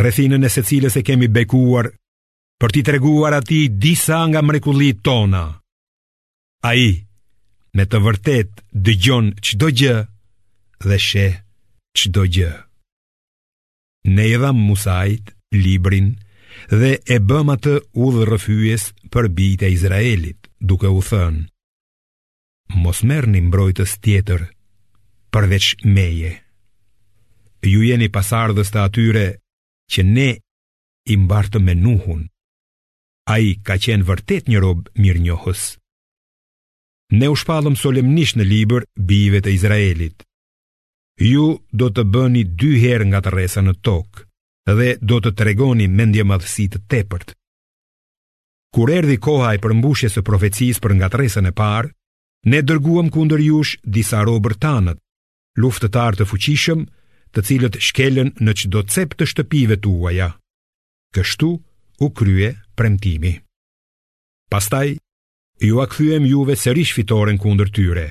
rrethinën e së cilës e kemi bekuar për t'i treguar atij disa nga mrekullitë tona. Ai me të vërtetë dëgjon çdo gjë dhe sheh çdo gjë. Ne i dhamë Musait librin dhe e bëmë atë udhërrëfyes për bijtë e Izraelit, duke u thënë: Mos merrni mbrojtës tjetër përveç meje. Ju jeni pasardhës të atyre që ne i mbartëm me Nuhun. Ai ka qenë vërtet një robë mirë njohës. Ne u shpallëm solemnisht në libër bijve të Izraelit. Ju do të bëni dy herë ngatërresa në tokë dhe do të tregoni mendjemadhësi të tepërt. Kur erdhi koha e përmbushjes së profecisë për ngatërresën e parë, ne dërguam kundër jush disa robër tanët, luftëtarë të fuqishëm, të cilët shkelën në çdo cep të shtëpive tuaja. Kështu u krye premtimi. Pastaj jua kthyem juve sërish fitoren kundër tyre.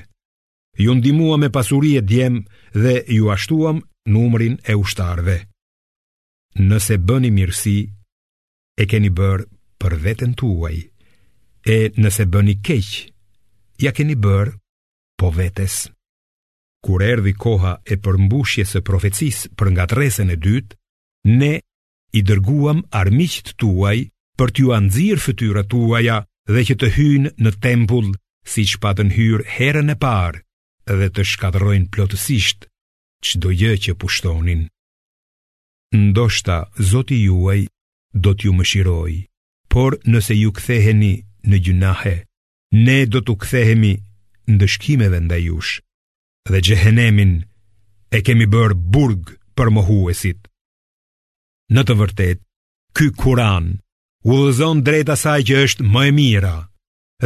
Ju ndihmuam me pasuri e djem dhe jua shtuam numrin e ushtarëve. Nëse bëni mirësi, e keni bërë për veten tuaj, e nëse bëni keq, ia keni bërë po vetes. Kur erdhi koha e përmbushjes së profecisë për ngatërresën e dytë, ne i dërguam armiqtë tuaj për t'jua nxirë fytyrat tuaja dhe që të hyjnë në tempull siç patën hyrë herën e parë dhe të shkatërrojnë plotësisht çdo gjë që pushtonin. ndoshta Zoti juaj do t'ju mëshirojë, por nëse ju ktheheni në gjynahe, ne do t'u kthehemi ndëshkimeve ndaj jush, dhe xhehenemin e kemi bërë burg për mohuesit. Në të vërtetë, ky Kur'an udhëzon drejt asaj që është më e mira,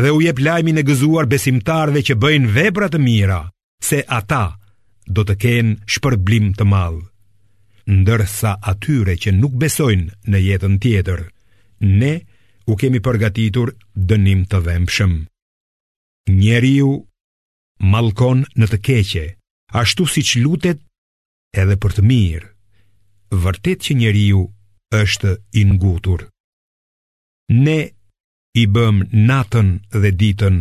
dhe u jep lajmin e gëzuar besimtarëve që bëjnë vepra të mira, se ata do të kenë shpërblim të madh. Ndërsa atyre që nuk besojnë në jetën tjetër, ne u kemi përgatitur dënim të dhembshëm. Njeriu mallkon në të keqe, ashtu siç lutet edhe për të mirë. Vërtet që njeriu është i ngutur. Ne i bëmë natën dhe ditën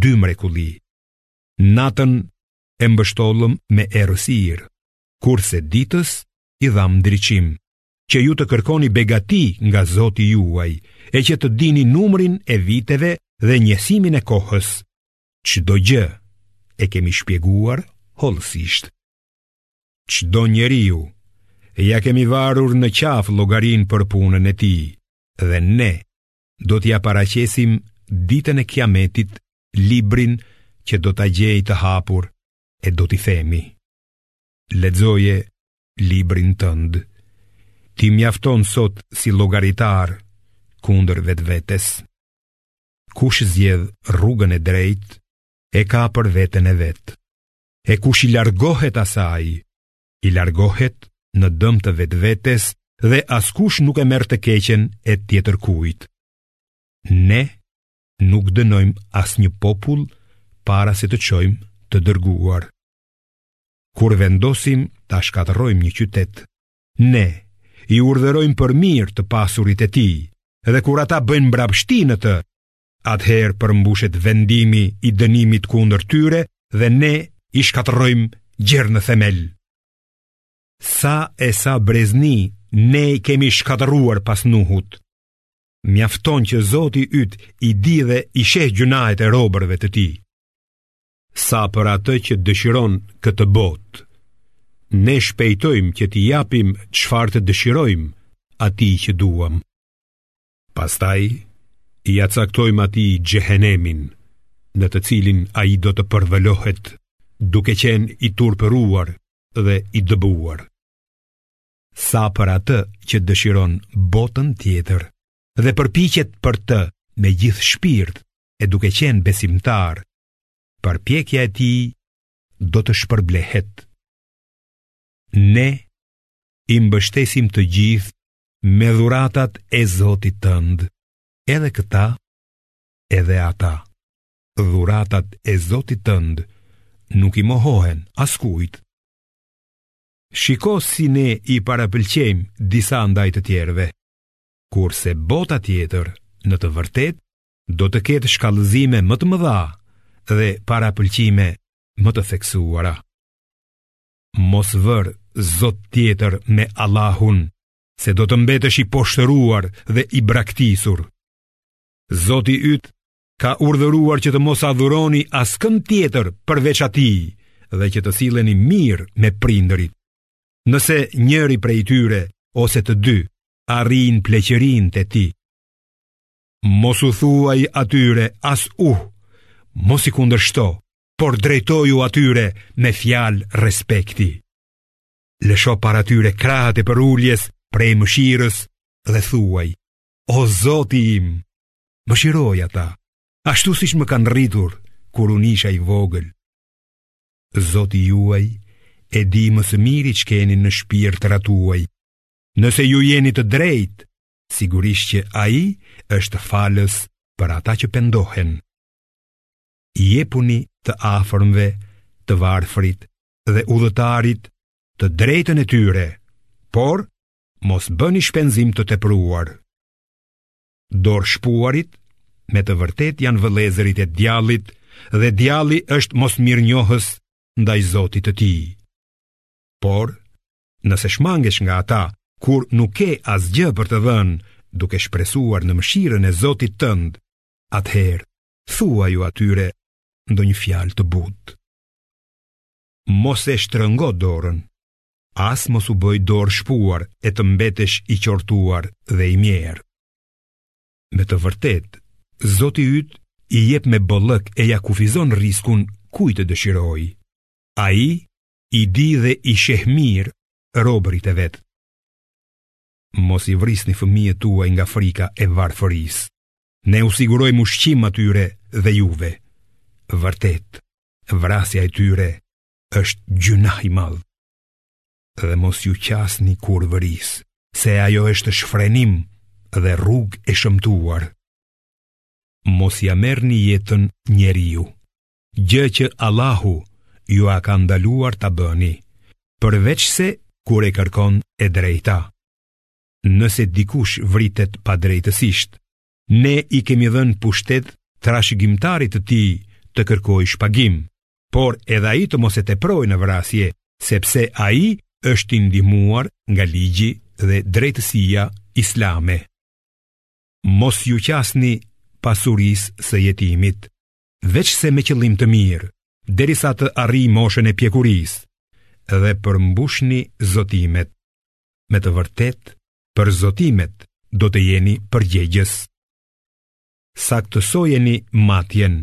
dy mrekulli. Natën e mbështollëm me errësirë, kurse ditës i dhamë ndriçim, që ju të kërkoni begati nga Zoti juaj, e që të dini numrin e viteve dhe njehsimin e kohës. Çdo gjë e kemi shpjeguar hollësisht. Çdo njeriu ia kemi varur në qafë llogarinë për punën e tij. dhe ne do t'ia paraqesim ditën e kiametit librin që do ta gjejë të hapur e do t'i themi. Lexoje librin tënd. Ti mjafton sot si llogaritar kundër vetvetes. Kush zgjedh rrugën e drejtë e ka për veten e vet. E kush i largohet asaj, i largohet në dëm të vetvetes dhe askush nuk e merr të keqen e tjetërkujt. Ne nuk dënojmë asnjë popull para se të çojmë të dërguar. Kur vendosim ta shkatërrojmë një qytet, ne i urdhërojmë për mirë të pasurit e tij, dhe kur ata bëjnë mbrapshti në të, atëherë përmbushet vendimi i dënimit kundër tyre dhe ne i shkatërrojmë gjer në themel. Sa e sa brezni ne i kemi shkatërruar pas Nuhut. Mjafton që Zoti yt i di dhe i sheh gjynahet e robërve të tij. Sa për atë që dëshiron këtë botë, ne shpejtojmë që t'i japim çfarë të dëshirojmë atij që duam. Pastaj, ia caktojmë atij xhehenemin, në të cilin ai do të përvëlohet duke qenë i turpëruar dhe i dëbuar. Sa për atë që dëshiron botën tjetër dhe përpiqet për të me gjithë shpirt e duke qenë besimtar, përpjekja e tij do të shpërblehet. Ne i mbështesim të gjithë me dhuratat e Zotit tënd, edhe këta, edhe ata. Dhuratat e Zotit tënd nuk i mohohen askujt. Shiko si ne i parapëlqejmë disa ndaj të tjerëve, kurse bota tjetër në të vërtetë do të ketë shkallëzime më të mëdha dhe parapëlqime më të theksuara. Mos vër zot tjetër me Allahun, se do të mbetesh i poshtëruar dhe i braktisur. Zoti yt ka urdhëruar që të mos adhuroni askënd tjetër përveç atij dhe që të silleni mirë me prindërit. Nëse njëri prej tyre ose të dy arrijnë pleqërinë te ti. Mos u thuaj atyre as uh, mos i kundërshto, por drejtoju atyre me fjalë respekti. Lësho para tyre krahët e përuljes prej mëshirës dhe thuaj, o zoti im, mëshiroji ata, ashtu siç më kanë rritur, kur unë isha i vogël. Zoti juaj e di më së miri ç'keni në shpirtrat tuaj, nëse ju jeni të drejtë, sigurisht që ai është falës për ata që pendohen. jepuni të afërmve, të varfrit dhe udhëtarit të drejtën e tyre, por mos bëni shpenzim të tepruar. Dorëshpuarit, me të vërtetë janë vëllezërit e djallit dhe djalli është mosmirënjohës ndaj zotit të tij. Por, nëse shmangesh nga ata, kur nuk ke asgjë për të dhënë, duke shpresuar në mëshirën e Zotit tënd, atëherë thuaju atyre ndonjë fjalë të butë. Mos e shtrëngo dorën, as mos u bëj dorëshpuar e të mbetesh i qortuar dhe i mjerë. Me të vërtetë, zoti yt i jep me bollëk e ia kufizon riskun kujt të dëshirojë. Ai i di dhe i sheh mirë robërit e vet. Mos i vrisni fëmijët tuaj nga frika e varfërisë Ne u sigurojmë ushqim atyre dhe juve. Vërtet, vrasja e tyre është gjynah i madh. Dhe mos iu qasni kurvërisë, se ajo është shfrenim dhe rrugë e shëmtuar. Mos ia merrni jetën njeriu, gjë që Allahu jua ka ndaluar ta bëni, përveçse kur e kërkon e drejta. nëse dikush vritet padrejtësisht, ne i kemi dhënë pushtet trashëgimtarit të tij të kërkojë shpagim, por edhe ai të mos e teprojë në vrasje, sepse ai është i ndihmuar nga ligji dhe drejtësia islame. Mos iu qasni pasurisë së jetimit, veçse me qëllim të mirë, derisa të arrijë moshën e pjekurisë dhe përmbushni zotimet. me të vërtetë për zotimet do të jeni përgjegjës. Saktësojeni matjen,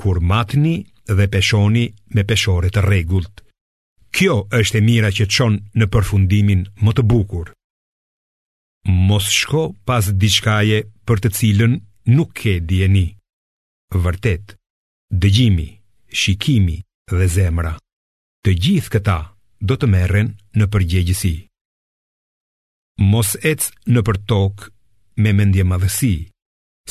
kur matni dhe peshoni me peshore të rregullt. Kjo është e mira që çon në përfundimin më të bukur. Mos shko pas diçkaje për të cilën nuk ke dijeni. Vërtet, dëgjimi, shikimi dhe zemra. të gjithë këta do të merren në përgjegjësi. Mos ec nëpër tokë me mendjemadhësi,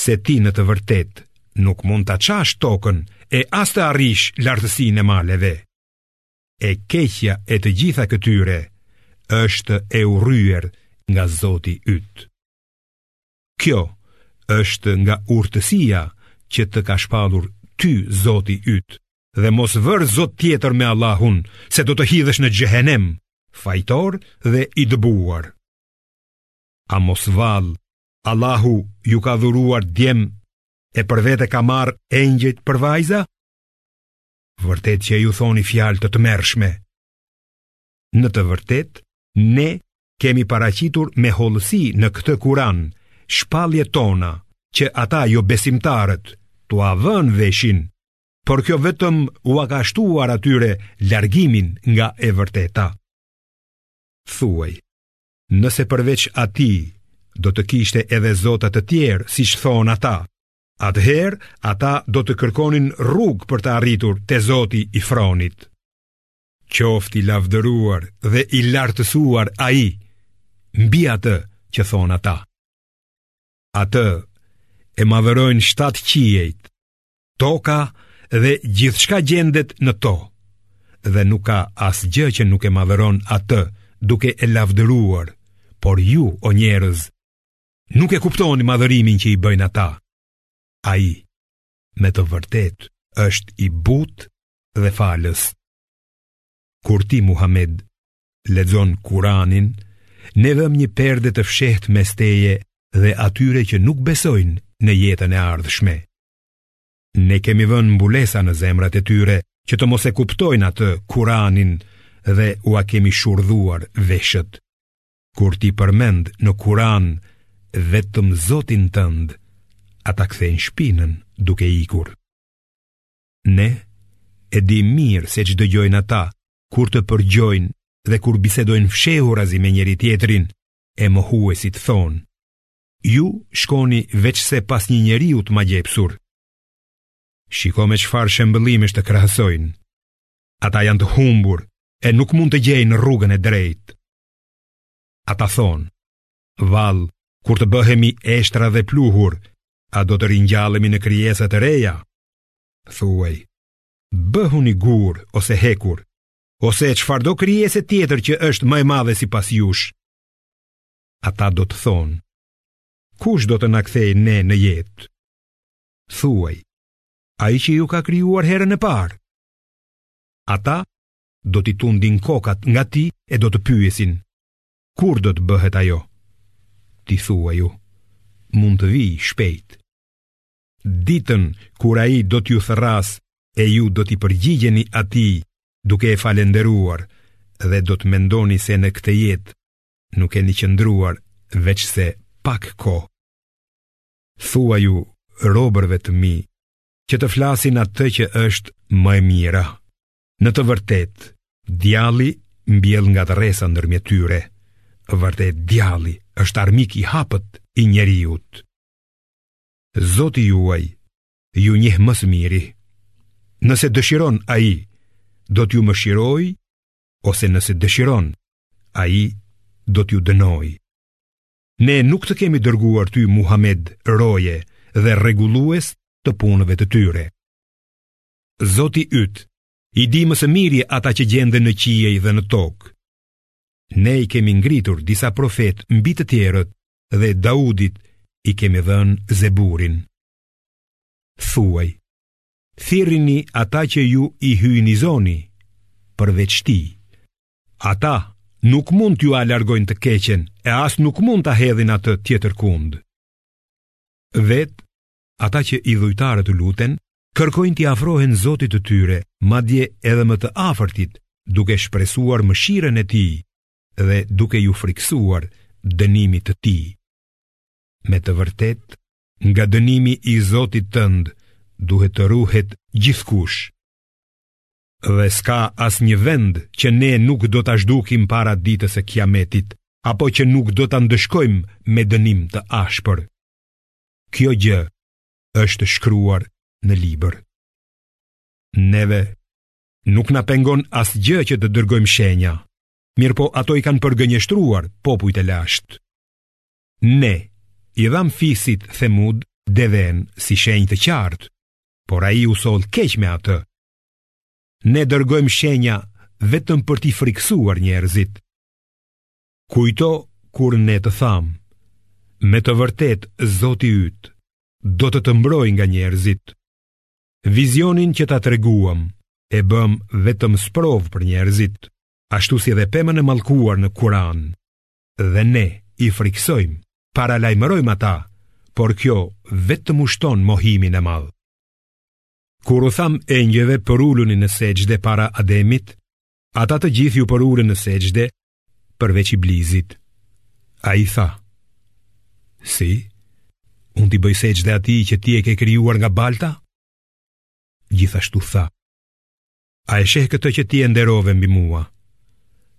se ti në të vërtetë nuk mund ta çash tokën e as të arrish lartësinë e maleve. E keqja e të gjitha këtyre është e urryer nga Zoti yt. Kjo është nga urtësia që të ka shpallur ty Zoti yt dhe mos vër zot tjetër me Allahun se do të hidhesh në xhehenem fajtor dhe i dëbuar A mos vallë Allahu ju ka dhuruar djem e për vete ka marrë engjëjt për vajza Vërtet që ju thoni fjalë të tmerrshme Në të vërtetë, ne kemi paraqitur me hollësi në këtë Kur'an shpalljet tona që ata jobesimtarët t'ua vënë veshin, por kjo vetëm ua ka shtuar atyre largimin nga e vërteta. Thuaj, nëse përveç atij do të kishte edhe zota të tjerë, siç thonë ata, atëherë ata do të kërkonin rrugë për të arritur te zoti i fronit. Qoftë i lavdëruar dhe i lartësuar ai mbi atë që thonë ata. Atë e madhërojnë shtatë qiejt, toka dhe gjithçka gjendet në to. Dhe nuk ka asgjë që nuk e madhëron atë duke e lavdëruar, por ju o njerëz nuk e kuptoni madhërimin që i bëjnë ata. Ai me të vërtetë është i butë dhe falës. Kur ti Muhammed lexon Kur'anin, ne vëmë një perde të fshehtë mes teje dhe atyre që nuk besojnë në jetën e ardhshme. Ne kemi vënë mbulesa në zemrat e tyre që të mos e kuptojnë atë Kur'anin dhe ua kemi shurdhuar veshët. kur ti përmend në Kur'an vetëm Zotin tënd, ata kthejnë shpinën duke ikur. Ne e di mirë se ç'dëgjojnë ata kur të përgjojnë dhe kur bisedojnë fshehurazi me njëri-tjetrin, e mohuesit thonë, ju shkoni veçse pas një njeriu të magjepsur. Shiko me çfarë shembëllimesh të krahasojnë. Ata janë të humbur e nuk mund të gjejnë rrugën e drejtë. Ata thonë, vallë, kur të bëhemi eshtra dhe pluhur, a do të ringjallemi në krijesa të reja? Thuaj, bëhuni gurë ose hekur, ose e çfarëdo krijese tjetër që është më e madhe sipas jush. Ata do të thonë, kush do të na kthejë ne në jetë? Thuaj, ai që ju ka krijuar herën e parë? Ata do t'i tundin kokat nga ti e do të pyesin, kur do të bëhet ajo? Ti thuaju, mund të vijë shpejt. Ditën kur ai do t'ju thërrasë e ju do t'i përgjigjeni atij duke e falënderuar dhe do të mendoni se në këtë jetë nuk keni qëndruar veçse pak kohë. Thuaju robërve të mi që të flasin atë që është më e mira. Në të vërtetë, djalli mbjell ngatërresa ndërmjet tyre, vërtet djalli është armik i hapët i njeriut. Zoti juaj, ju njeh më së miri, nëse dëshiron a i, do t'ju mëshirojë, ose nëse dëshiron, ai do t'ju dënojë. Ne nuk të kemi dërguar ty Muhamed roje dhe rregullues të punëve të tyre. Zoti yt i di më së miri ata që gjenden në qiej dhe në tokë. Ne i kemi ngritur disa profetë mbi të tjerët dhe Daudit i kemi dhënë Zeburin. Thuaj, thirrini ata që ju i hyjnizoni përveç tij. Ata nuk mund t'jua largojnë të keqen e as nuk mund ta hedhin atë tjetërkund. Vetë ata që idhujtarët u luten, kërkojnë t'i afrohen Zotit të tyre, madje edhe më të afërtit, duke shpresuar mëshirën e tij dhe duke iu frikësuar dënimit të tij. Me të vërtetë, nga dënimi i Zotit tënd duhet të ruhet gjithkush. Dhe s'ka asnjë vend që ne nuk do ta zhdukim para ditës së kiametit, apo që nuk do ta ndëshkojmë me dënim të ashpër. Kjo gjë është shkruar në libër. Neve nuk na pengon asgjë që të dërgojmë shenja, mirëpo ato i kanë përgënjeshtruar popujt e lashtë. Ne, i dhamë fisit Themud devenë si shenjë të qartë, por ai u soll keq me atë. Ne dërgojmë shenja vetëm për t'i frikësuar njerëzit. Kujto kur ne të thamë, me të vërtetë Zoti yt do të të mbrojë nga njerëzit. Vizionin që ta treguam e bëmë vetëm sprovë për njerëzit, ashtu si edhe pemën e mallkuar në Kur'an. Dhe ne i frikësojmë, paralajmërojmë ata, por kjo vetëm ua shton mohimin e madh. Kur u thamë engjëjve përuluni në sexhde para Ademit, ata të gjithë iu përulën në sexhde përveç Iblisit. Ai tha, si, unë t'i bëj sexhde atij që ti e ke krijuar nga balta? Gjithashtu tha, a e sheh këtë që ti e nderove mbi mua?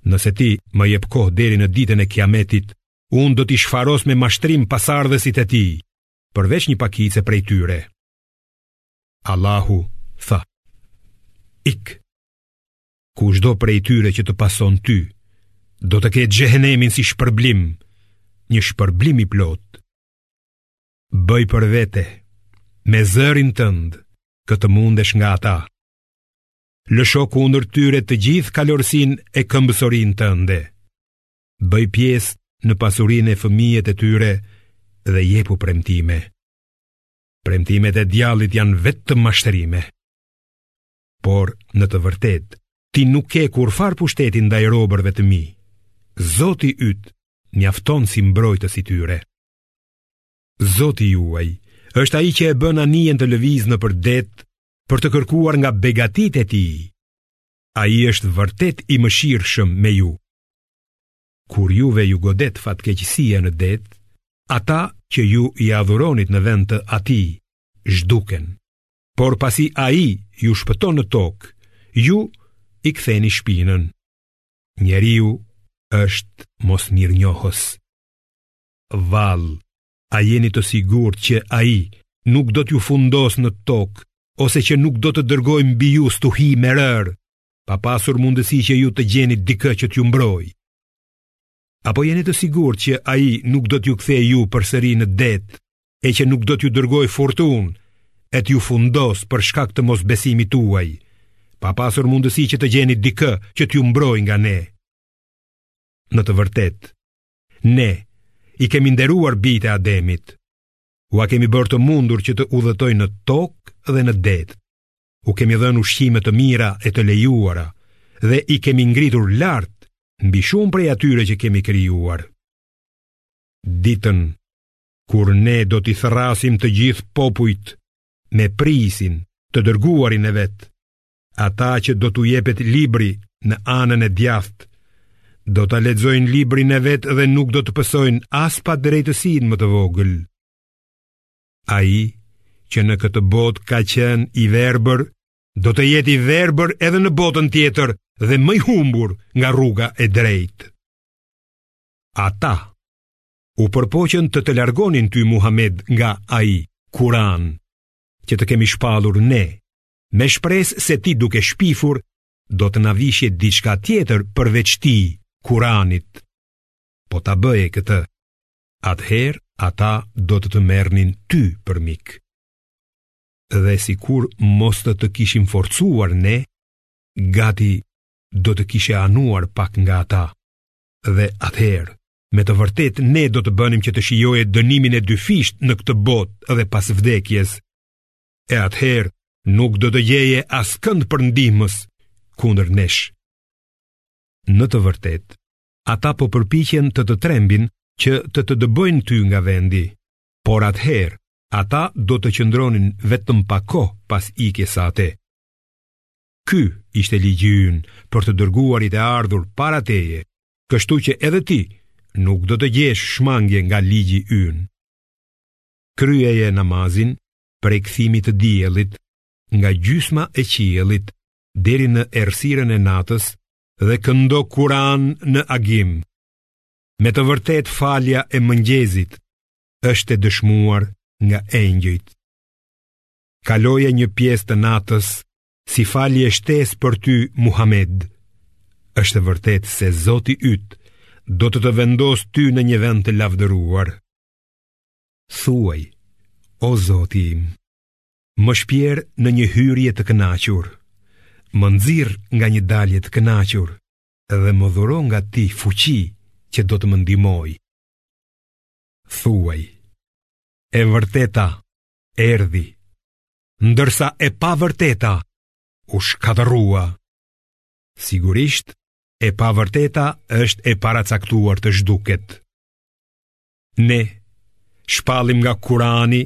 Nëse ti më jep kohë deri në ditën e kiametit, unë do t'i shfaros me mashtrim pasardhësit e tij, përveç një pakice prej tyre. Allahu tha, ik, kushdo prej tyre që të pason ty, do të ketë xhehenemin si shpërblim, një shpërblim i plotë. Bëj për vete, me zërin tënd, kë të mundesh nga ata. Lësho kundër tyre të gjithë kalorësinë e këmbësorinë tënde. Bëj pjesë në pasurinë e fëmijët e tyre dhe jepu premtime. Premtimet e djallit janë vetëm mashtrime. Por, në të vërtetë, ti nuk ke kurrfarë pushteti ndaj robërve të mi. Zoti yt mjafton si mbrojtës i tyre. Zoti juaj është ai që e bën anijen të lëvizë nëpër det për të kërkuar nga begatitë e tij. Ai është vërtet i mëshirshëm me ju. Kur juve ju godet fatkeqësia në det, ata që ju i adhuronit në vend të atij, zhduken. Por pasi ai ju shpëton në tokë, ju i ktheni shpinën. Njeriu është mosmirënjohës. Vallë, a jeni të sigurt që ai nuk do t'ju fundosë në tokë, ose që nuk do të dërgojë mbi ju stuhi me rërë, pa pasur mundësi që ju të gjeni dikë që t'ju mbrojë. Apo jeni të sigurt që ai nuk do t'ju kthejë ju përsëri në det, e që nuk do t'ju dërgojë furtunë, e t'ju fundosë për shkak të mosbesimit tuaj, pa pasur mundësi që të gjeni dikë që t'ju mbrojë nga ne. Në të vërtetë, ne i kemi nderuar bijtë e Ademit, ua kemi bërë të mundur që të udhëtojnë në tokë dhe në det, u kemi dhënë ushqime të mira e të lejuara dhe i kemi ngritur lart mbi shumë prej atyre që kemi krijuar. Ditën kur ne do t'i thërrasim të gjithë popujt me prijësin të dërguarin e vet, ata që do t'u jepet libri në anën e djathtë do ta lexojnë librin e vet dhe nuk do të pësojnë as padrejtësinë më të vogël. Ai që në këtë botë ka qenë i verbër, do të jetë i verbër edhe në botën tjetër dhe më i humbur nga rruga e drejtë. Ata u përpoqën të të largonin ty Muhammed nga ai Kur'an që të kemi shpallur ne, me shpresë se ti duke shpifur do të na vishje diçka tjetër përveç tij Kur'anit. Po ta bëje këtë, atëherë ata do të të merrnin ty për mik. Dhe sikur mos të të kishim forcuar ne, gati do të kishe anuar pak nga ata, dhe atëherë, me të vërtetë ne do të bënim që të shijoje dënimin e dyfishtë në këtë botë dhe pas vdekjes, e atëherë nuk do të gjeje askënd për ndihmës kundër nesh. Në të vërtetë, ata po përpiqen të të trembin që të të dëbojnë ty nga vendi. Por atëherë, ata do të qëndronin vetëm pak kohë pas ikjes sate. Ky ishte ligji ynë për të dërguarit e ardhur para teje, kështu që edhe ti nuk do të gjesh shmangje nga ligji ynë. Kryeje namazin prej kthimit të diellit nga gjysma e qiellit deri në errësirën e natës dhe këndo kuran në agim. Me të vërtetë falja e mëngjesit është e dëshmuar nga engjëjt. Kaloje një pjesë të natës si falje shtesë për ty Muhammed. Është e vërtetë se Zoti yt do të të vendosë ty në një vend të lavdëruar. Thuaj, o Zoti im, Më shpjer në një hyrje të kënaqur, më nxirr nga një dalje të kënaqur dhe më dhuro nga ti fuqi që do të më ndihmojë. Thuaj, e vërteta erdhi, ndërsa e pavërteta u shkatërrua. Sigurisht, e pavërteta është e paracaktuar të zhduket. Ne shpallim nga Kurani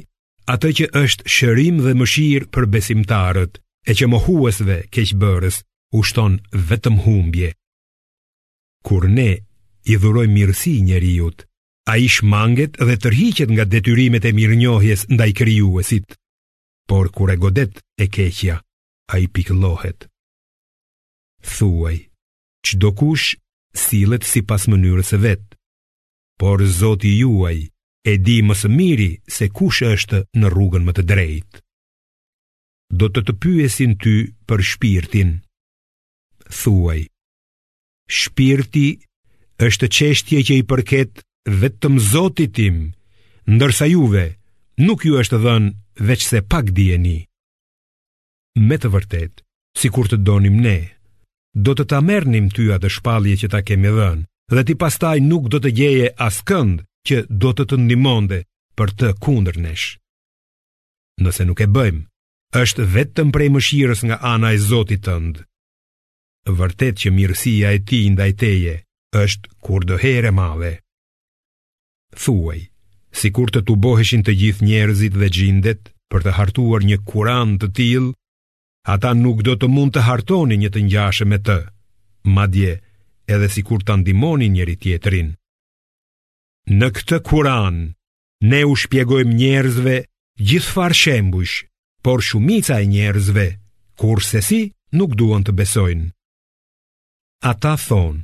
atë që është shërim dhe mëshirë për besimtarët, e që mohuesve keqbërës u shton vetëm humbje. Kur ne i dhurojmë mirësi njeriut, ai shmanget dhe tërhiqet nga detyrimet e mirënjohjes ndaj Krijuesit, por kur e godet e keqja, ai pikëllohet. Thuaj, çdokush sillet sipas mënyrës së vet, por Zoti juaj e di më së miri se kush është në rrugën më të drejtë. Do të të pyesin ty për shpirtin. Thuaj, shpirti është çështje që i përket vetëm Zotit tim, ndërsa juve nuk ju është dhënë veçse pak dijeni. me të vërtetë, sikur të donim ne, do të ta merrnim ty atë shpallje që ta kemi dhënë, dhe ti pastaj nuk do të gjeje askënd që do të të ndihmonte për të kundër nesh. Nëse nuk e bëjmë, është vetëm prej mëshirës nga ana e Zotit tënd. Vërtet që mirësia e tij ndaj teje është kurdoherë e madhe. Thuaj, sikur të tuboheshin të gjithë njerëzit dhe xhindet për të hartuar një Kuran të tillë, ata nuk do të mund të hartonin një të ngjashëm me të, madje edhe sikur ta ndihmonin njëri-tjetrin. Në këtë Kuran, ne u shpjegojmë njerëzve gjithfarë shembujsh, por shumica e njerëzve, kurrsesi nuk duan të besojnë. Ata thonë,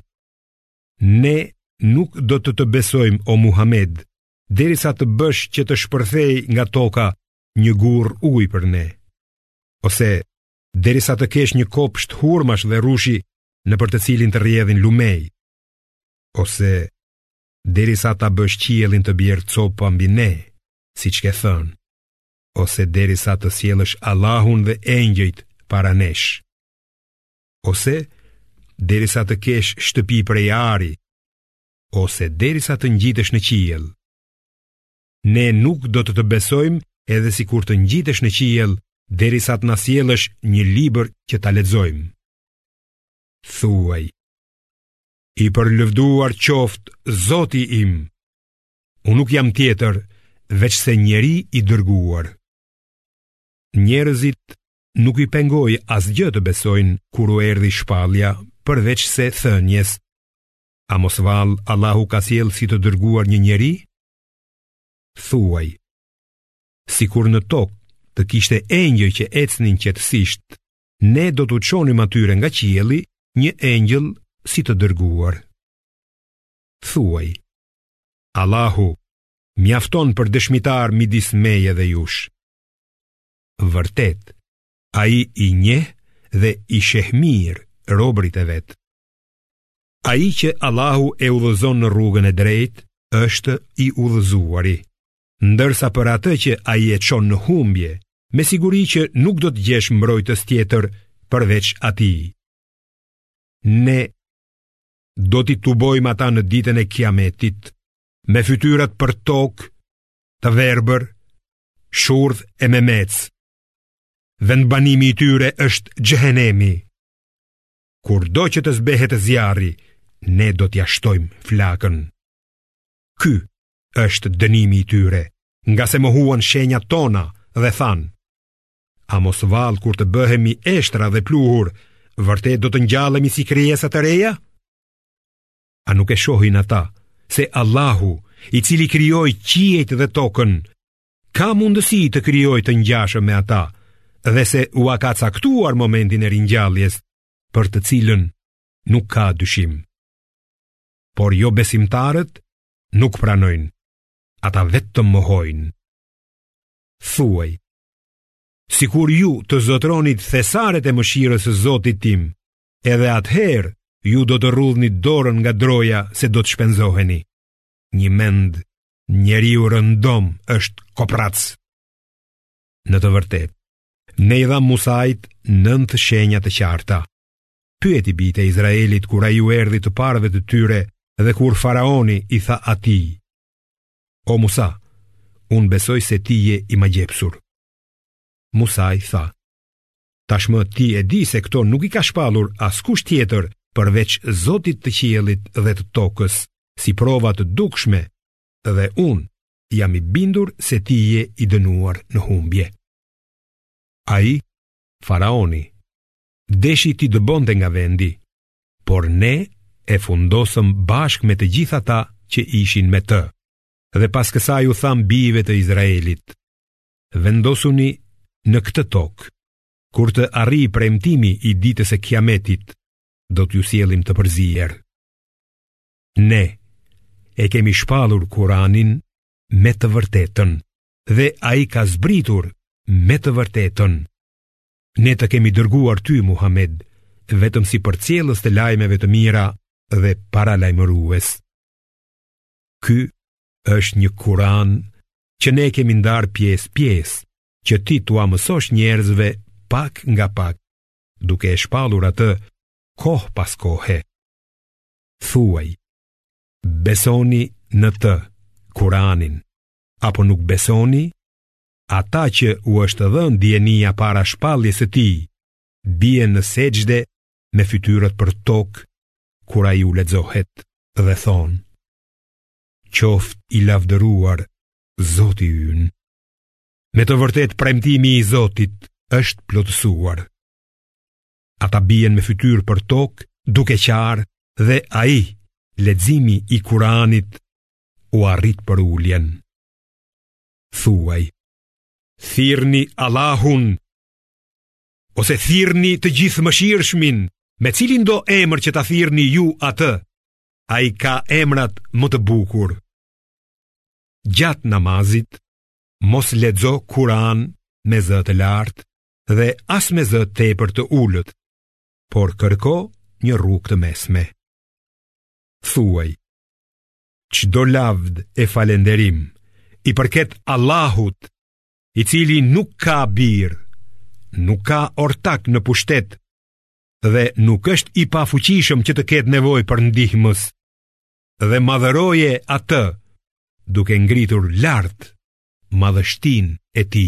Ne nuk do të të besojmë o Muhamed, derisa të bësh që të shpërthejë nga toka një gurrë uji për ne, ose derisa të kesh një kopsht hurmash dhe rushi në për të cilin të rrjedhin lumenj, ose derisa ta bësh qiellin të bjerë copa mbi ne, siç ke thënë, ose derisa të sjellësh Allahun dhe engjëjt para nesh. ose derisa të kesh shtëpi prej ari, ose derisa të ngjitesh në qiell. Ne nuk do të të besojmë edhe sikur të ngjitesh në qiell derisa të na sjellësh një libër që ta lexojmë. Thuaj, i përlëvduar qoftë Zoti im, unë nuk jam tjetër veçse njeri i dërguar. Njerëzit nuk i pengoi asgjë të besojnë kur u erdhi shpallja përveçse thënies A mos vallë Allahu ka sjellë si të dërguar një njeri? Thuaj Sikur në tokë të kishte engjëj që ecnin qetësisht Ne do t'u çonim atyre nga qielli një engjëll si të dërguar Thuaj Allahu mjafton për dëshmitar midis meje dhe jush vërtet, ai i njeh dhe i sheh mirë robërit e vet. Ai që Allahu e udhëzon në rrugën e drejtë është i udhëzuari, ndërsa për atë që ai e çon në humbje, me siguri që nuk do të gjesh mbrojtës tjetër përveç atij. Ne do t'i tubojmë ata në ditën e kiametit, me fytyrat për tokë, të verbër, shurdh e memecë. Vendbanimi i tyre është xhehenemi. Kurdo që të zbehet zjarri, ne do t'ia shtojmë flakën. Ky është dënimi i tyre, ngase mohuan shenjat tona dhe thanë. A mos vallë kur të bëhemi eshtra dhe pluhur, vërtet do të ngjallemi si krijesa të reja? A nuk e shohin ata se Allahu, i cili krijoi qiejt dhe tokën, ka mundësi të krijojë të ngjashëm me ata dhe se ua ka caktuar momentin e ringjalljes, për të cilën nuk ka dyshim. Por jobesimtarët nuk pranojnë, ata vetëm mohojnë. Thuaj, sikur ju të zotëronit thesaret e mëshirës së Zotit tim, Edhe atëherë ju do të rrudhni dorën nga droja se do të shpenzoheni. Njëmend njeriu rëndom është koprrac. Në të vërtetë, ne i dhamë Musait nëntë shenja të qarta. Pyeti bijtë e Izraelit kur ai u erdhi të parëve të tyre dhe kur faraoni i tha atij. O Musa, unë besoj se ti je i magjepsur. Musai tha, Tashmë ti e di se këto nuk i ka shpallur askush tjetër përveç Zotit të qiellit dhe të tokës, si prova të dukshme, dhe unë jam i bindur se ti je i dënuar në humbje. Ai, faraoni, deshi t'i dëbonte nga vendi, por ne e fundosëm bashkë me të gjithë ata që ishin me të, dhe pas kësaj u thamë bijve të Izraelit, Vendosuni në këtë tokë, kur të arrijë premtimi i ditës së Kiametit, do t'ju sjellim të përzier. Ne e kemi shpallur Kur'anin me të vërtetën dhe ai ka zbritur me të vërtetën. Ne të kemi dërguar ty Muhammed vetëm si përcjellës të lajmeve të mira dhe paralajmërues. Ky është një Kur'an që ne e kemi ndarë pjesë-pjesë, që ti t'ua mësosh njerëzve pak nga pak, duke e shpallur atë kohë pas kohe. Thuaj, besoni në të, Kur'anin, apo nuk besoni? Ata që u është dhënë dijenia para shpalljes së tij, bien në sexhde me fytyrë për tokë kur ai u lexohet dhe thonë Qoftë i lavdëruar Zoti ynë. Me të vërtetë premtimi i Zotit është plotësuar. Ata bien me fytyrë për tokë duke qarë dhe ai leximi i Kur'anit ua rrit përuljen. Thuaj, thirrni Allahun ose thirrni të Gjithëmëshirshmin, me cilindo emër që ta thirrni ju atë, ai ka emrat më të bukur. Gjatë namazit, mos lexo Kur'an me zë të lartë dhe as me zë tepër të ulët, por kërko një rrugë të mesme. Thuaj, çdo lavd e falënderim, i përket Allahut, i cili nuk ka bir, nuk ka ortak në pushtet dhe nuk është i pafuqishëm që të ketë nevojë për ndihmës dhe madhëroje atë duke ngritur lart madhështinë e tij.